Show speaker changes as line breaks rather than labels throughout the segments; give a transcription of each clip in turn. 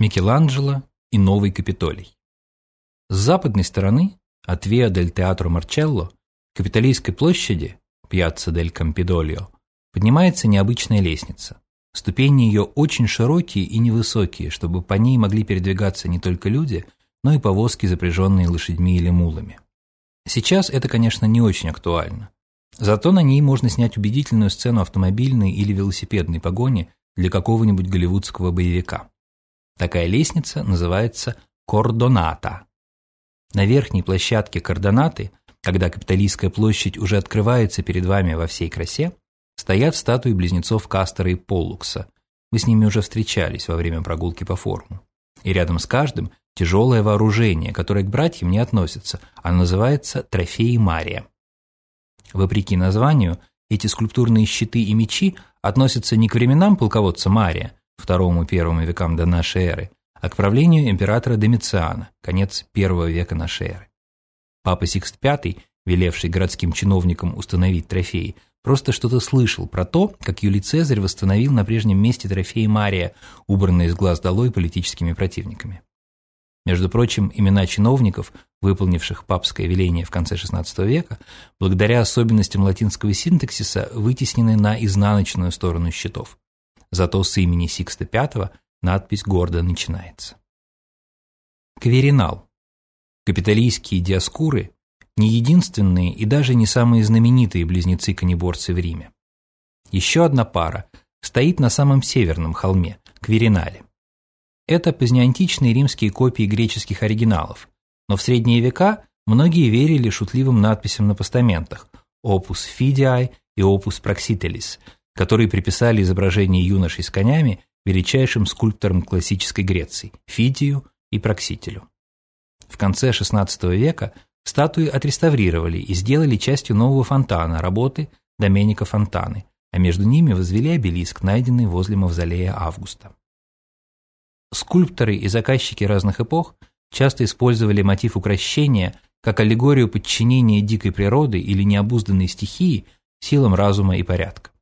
Микеланджело и Новый Капитолий. С западной стороны, от Виа дель Театро Марчелло, Капитолийской площади, Пьяцца дель Кампидолио, поднимается необычная лестница. Ступени ее очень широкие и невысокие, чтобы по ней могли передвигаться не только люди, но и повозки, запряженные лошадьми или мулами. Сейчас это, конечно, не очень актуально. Зато на ней можно снять убедительную сцену автомобильной или велосипедной погони для какого-нибудь голливудского боевика. Такая лестница называется кордоната. На верхней площадке коордонаты, когда Капитолийская площадь уже открывается перед вами во всей красе, стоят статуи близнецов Кастера и Поллукса. Вы с ними уже встречались во время прогулки по форуму. И рядом с каждым тяжелое вооружение, которое к братьям не относится, а называется трофеи Мария. Вопреки названию, эти скульптурные щиты и мечи относятся не к временам полководца Мария, второму-первому векам до нашей эры, а к правлению императора Домициана, конец первого века нашей эры. Папа Сикст V, велевший городским чиновникам установить трофеи, просто что-то слышал про то, как Юлий Цезарь восстановил на прежнем месте трофеи Мария, убранные из глаз долой политическими противниками. Между прочим, имена чиновников, выполнивших папское веление в конце XVI века, благодаря особенностям латинского синтаксиса вытеснены на изнаночную сторону счетов. Зато с имени Сикста V надпись гордо начинается. Кверинал. Капитолийские диаскуры – не единственные и даже не самые знаменитые близнецы-каниборцы в Риме. Еще одна пара стоит на самом северном холме – Кверинале. Это позднеантичные римские копии греческих оригиналов, но в средние века многие верили шутливым надписям на постаментах «Opus Fidei» и «Opus Praxitelis», которые приписали изображение юношей с конями величайшим скульпторам классической Греции – Фидию и Проксителю. В конце XVI века статуи отреставрировали и сделали частью нового фонтана работы Доменика Фонтаны, а между ними возвели обелиск, найденный возле мавзолея Августа. Скульпторы и заказчики разных эпох часто использовали мотив укращения как аллегорию подчинения дикой природы или необузданной стихии силам разума и порядка.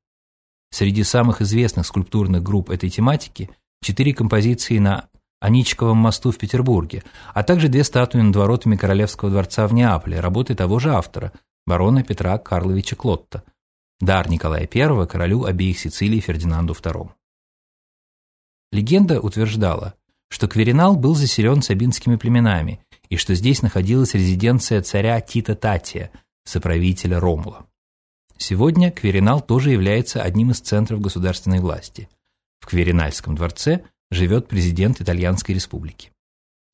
Среди самых известных скульптурных групп этой тематики четыре композиции на Аничковом мосту в Петербурге, а также две статуи над воротами Королевского дворца в Неаполе, работы того же автора, барона Петра Карловича Клотта, дар Николая I королю обеих Сицилий Фердинанду II. Легенда утверждала, что Кверинал был заселен сабинскими племенами и что здесь находилась резиденция царя Тита Татия, соправителя Ромула. Сегодня Кверинал тоже является одним из центров государственной власти. В Кверинальском дворце живет президент Итальянской республики.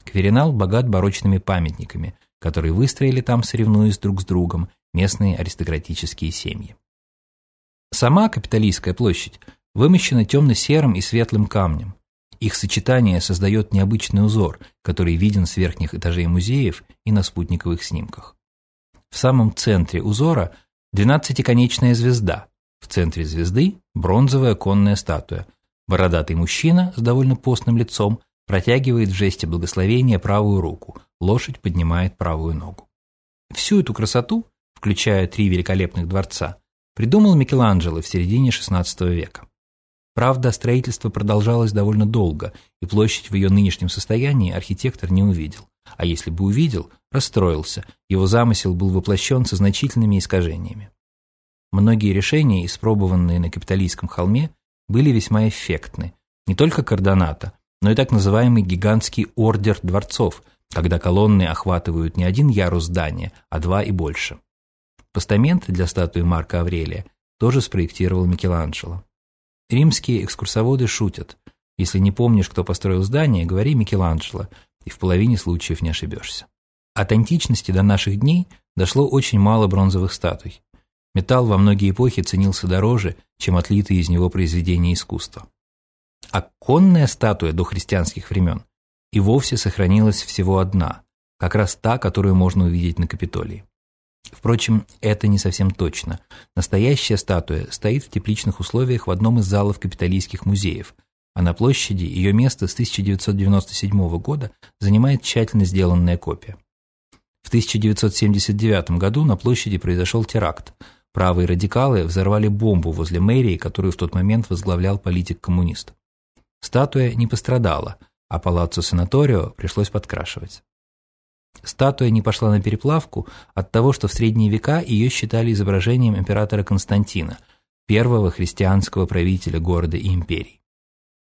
Кверинал богат барочными памятниками, которые выстроили там, соревнуясь друг с другом, местные аристократические семьи. Сама Капитолийская площадь вымощена темно-серым и светлым камнем. Их сочетание создает необычный узор, который виден с верхних этажей музеев и на спутниковых снимках. В самом центре узора двенадцатиконечная звезда. В центре звезды бронзовая конная статуя. Бородатый мужчина с довольно постным лицом протягивает в жесте благословения правую руку, лошадь поднимает правую ногу. Всю эту красоту, включая три великолепных дворца, придумал Микеланджело в середине XVI века. Правда, строительство продолжалось довольно долго, и площадь в ее нынешнем состоянии архитектор не увидел. А если бы увидел, расстроился, его замысел был воплощен со значительными искажениями. Многие решения, испробованные на Капитолийском холме, были весьма эффектны. Не только координата, но и так называемый гигантский ордер дворцов, когда колонны охватывают не один ярус здания, а два и больше. Постамент для статуи Марка Аврелия тоже спроектировал Микеланджело. Римские экскурсоводы шутят. Если не помнишь, кто построил здание, говори Микеланджело, и в половине случаев не ошибешься. От античности до наших дней дошло очень мало бронзовых статуй. Металл во многие эпохи ценился дороже, чем отлитые из него произведения искусства. А конная статуя до христианских времен и вовсе сохранилась всего одна, как раз та, которую можно увидеть на Капитолии. Впрочем, это не совсем точно. Настоящая статуя стоит в тепличных условиях в одном из залов капитолийских музеев, а на площади ее место с 1997 года занимает тщательно сделанная копия. В 1979 году на площади произошел теракт. Правые радикалы взорвали бомбу возле мэрии, которую в тот момент возглавлял политик-коммунист. Статуя не пострадала, а палаццо Санаторио пришлось подкрашивать. Статуя не пошла на переплавку от того, что в средние века ее считали изображением императора Константина, первого христианского правителя города и империи.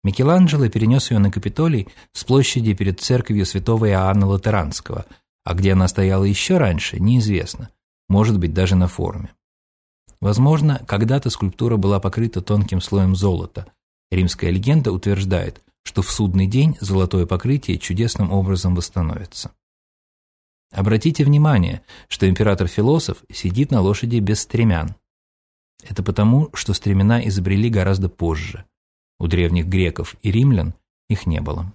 Микеланджело перенес ее на Капитолий с площади перед церковью святого Иоанна Латеранского, а где она стояла еще раньше, неизвестно, может быть, даже на форуме. Возможно, когда-то скульптура была покрыта тонким слоем золота. Римская легенда утверждает, что в судный день золотое покрытие чудесным образом восстановится. Обратите внимание, что император-философ сидит на лошади без стремян. Это потому, что стремена изобрели гораздо позже. У древних греков и римлян их не было.